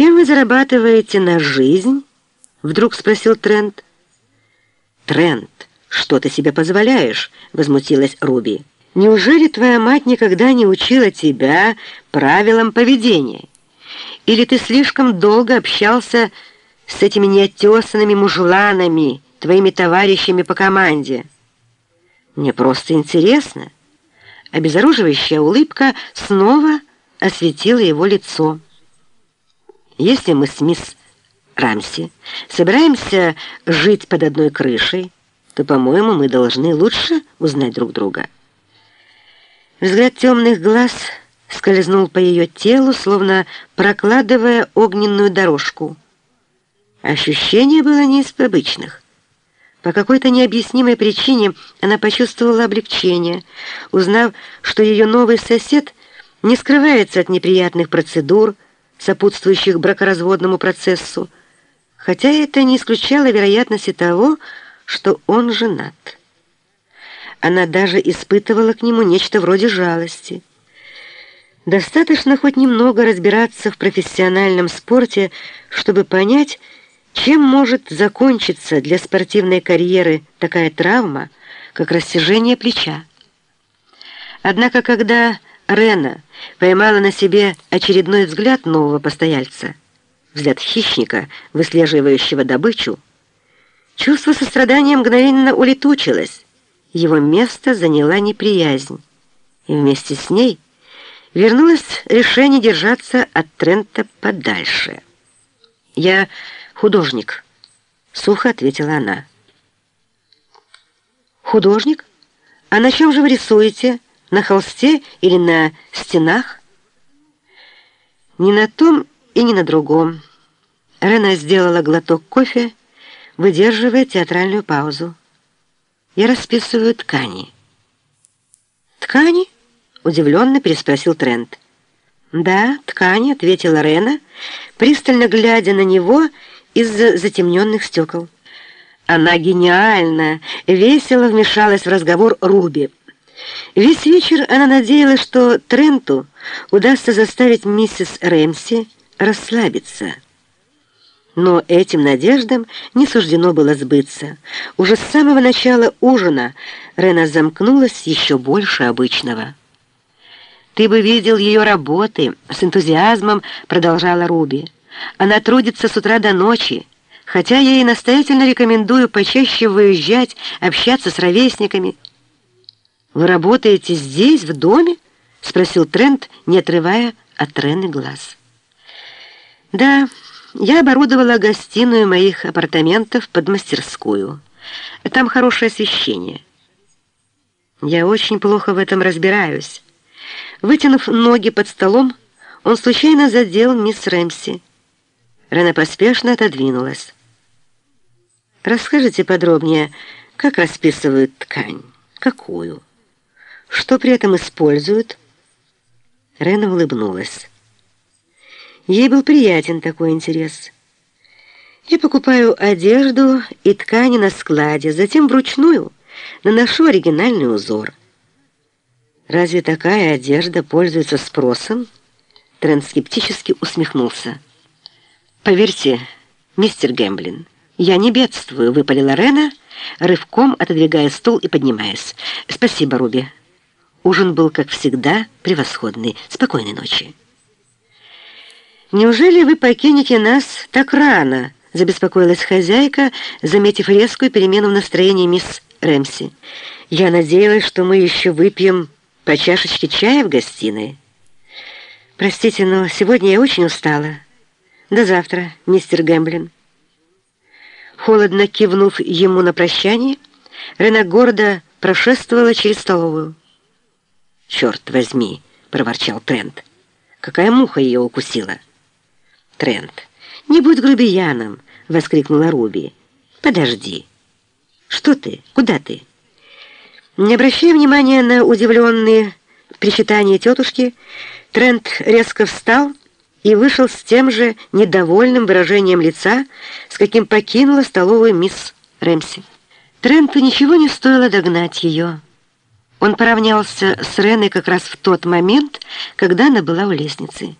«Чем вы зарабатываете на жизнь?» — вдруг спросил Трент. «Трент, что ты себе позволяешь?» — возмутилась Руби. «Неужели твоя мать никогда не учила тебя правилам поведения? Или ты слишком долго общался с этими неотесанными мужланами, твоими товарищами по команде?» «Мне просто интересно». Обезоруживающая улыбка снова осветила его лицо. «Если мы с мисс Рамси собираемся жить под одной крышей, то, по-моему, мы должны лучше узнать друг друга». Взгляд темных глаз скользнул по ее телу, словно прокладывая огненную дорожку. Ощущение было не из обычных. По какой-то необъяснимой причине она почувствовала облегчение, узнав, что ее новый сосед не скрывается от неприятных процедур, сопутствующих бракоразводному процессу, хотя это не исключало вероятности того, что он женат. Она даже испытывала к нему нечто вроде жалости. Достаточно хоть немного разбираться в профессиональном спорте, чтобы понять, чем может закончиться для спортивной карьеры такая травма, как растяжение плеча? Однако, когда Рена поймала на себе очередной взгляд нового постояльца, взгляд хищника, выслеживающего добычу, чувство сострадания мгновенно улетучилось, его место заняла неприязнь, и вместе с ней вернулось решение держаться от Трента подальше. «Я...» «Художник», — сухо ответила она. «Художник? А на чем же вы рисуете? На холсте или на стенах?» «Ни на том и ни на другом». Рена сделала глоток кофе, выдерживая театральную паузу. «Я расписываю ткани». «Ткани?» — удивленно переспросил Трент. «Да, ткани», — ответила Рена, пристально глядя на него из-за затемненных стекол. Она гениально, весело вмешалась в разговор Руби. Весь вечер она надеялась, что Тренту удастся заставить миссис Рэмси расслабиться. Но этим надеждам не суждено было сбыться. Уже с самого начала ужина Рена замкнулась еще больше обычного. «Ты бы видел ее работы!» — с энтузиазмом продолжала Руби. Она трудится с утра до ночи, хотя я ей настоятельно рекомендую почаще выезжать, общаться с ровесниками. «Вы работаете здесь, в доме?» — спросил Трент, не отрывая от Рены глаз. «Да, я оборудовала гостиную моих апартаментов под мастерскую. Там хорошее освещение. Я очень плохо в этом разбираюсь». Вытянув ноги под столом, он случайно задел мисс Рэмси. Рена поспешно отодвинулась. «Расскажите подробнее, как расписывают ткань? Какую? Что при этом используют?» Рена улыбнулась. Ей был приятен такой интерес. «Я покупаю одежду и ткани на складе, затем вручную наношу оригинальный узор». «Разве такая одежда пользуется спросом?» Трент скептически усмехнулся. «Поверьте, мистер Гэмблин, я не бедствую», — выпалила Рена, рывком отодвигая стул и поднимаясь. «Спасибо, Руби. Ужин был, как всегда, превосходный. Спокойной ночи». «Неужели вы покинете нас так рано?» — забеспокоилась хозяйка, заметив резкую перемену в настроении мисс Рэмси. «Я надеялась, что мы еще выпьем по чашечке чая в гостиной». «Простите, но сегодня я очень устала». «До завтра, мистер Гэмблин». Холодно кивнув ему на прощание, Рена гордо прошествовала через столовую. «Черт возьми!» — проворчал Трент. «Какая муха ее укусила!» «Трент, не будь грубияном!» — воскликнула Руби. «Подожди!» «Что ты? Куда ты?» Не обращая внимания на удивленные причитания тетушки, Трент резко встал и вышел с тем же недовольным выражением лица, с каким покинула столовую мисс Рэмси. Тренту ничего не стоило догнать ее. Он поравнялся с Реной как раз в тот момент, когда она была у лестницы.